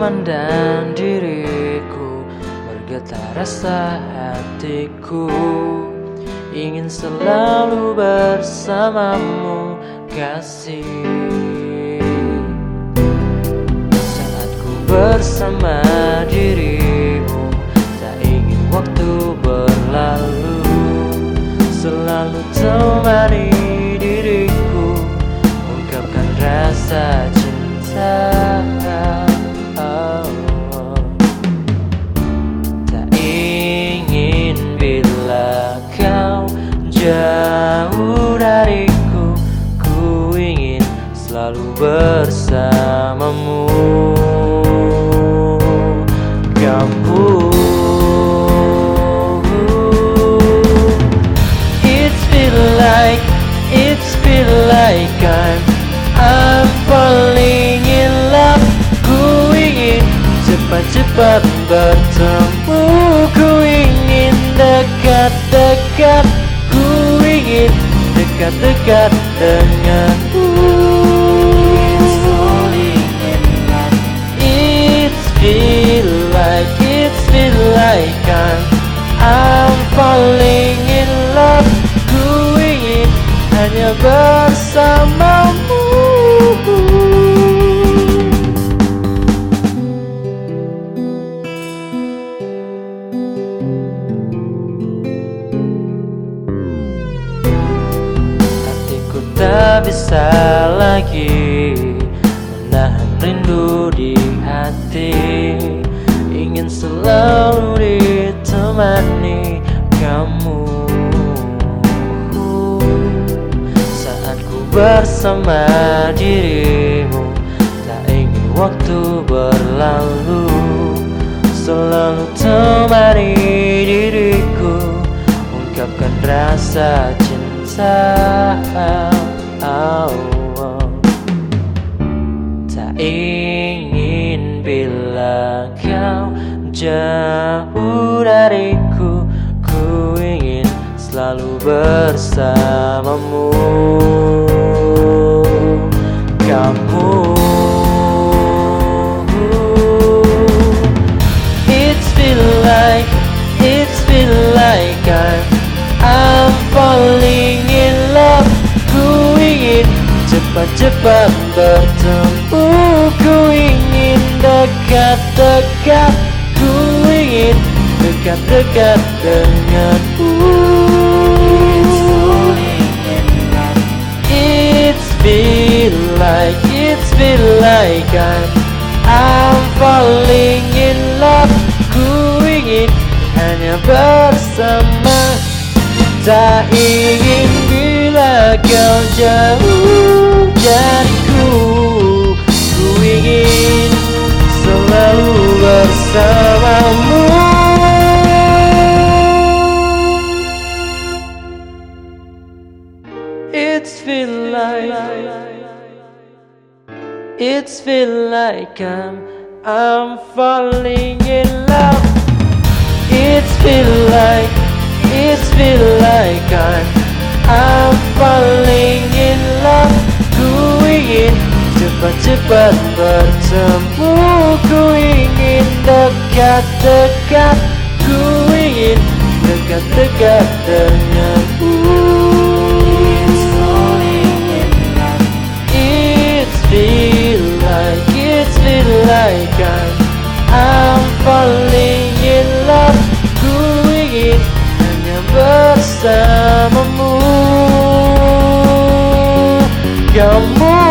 nyaman dan diriku Bergetar rasa hatiku. Ingin selalu bersamamu kasih. Saat ku bersama dirimu Tak ingin waktu berlalu. Selalu temani jauh dariku Ku ingin selalu bersamamu. Kamu It's feel like, it's feel like I'm I'm falling in love. Ku ingin cepat-cepat bertemu. Ku ingin dekat-dekat ingin dekat-dekat denganmu It's falling in love It's feel like, it's feel like I'm I'm falling in love Ku ingin hanya bersamamu bisa lagi Menahan rindu di hati. Ingin selalu ditemani kamu. Saat ku bersama dirimu Tak ingin waktu berlalu. Selalu temani diriku Ungkapkan rasa cinta oh. Tak ingin bila kau jauh dariku Ku ingin selalu bersamamu cepat-cepat bertemu. Ku ingin dekat-dekat Ku ingin dekat-dekat denganmu. It's feel like, it's feel like I'm I'm falling in love. Ku ingin hanya bersama. Tak ingin bila kau jauh dariku Ku ingin selalu bersamamu It's feel like It's feel like I'm I'm falling in love. It's feel like It's feel like I'm I'm falling cepat-cepat bertemu Ku ingin dekat-dekat. Ku ingin dekat-dekat denganmu. It's falling in love It's feel like, it's feel like I'm I'm falling in love. Ku ingin hanya bersamamu. Kamu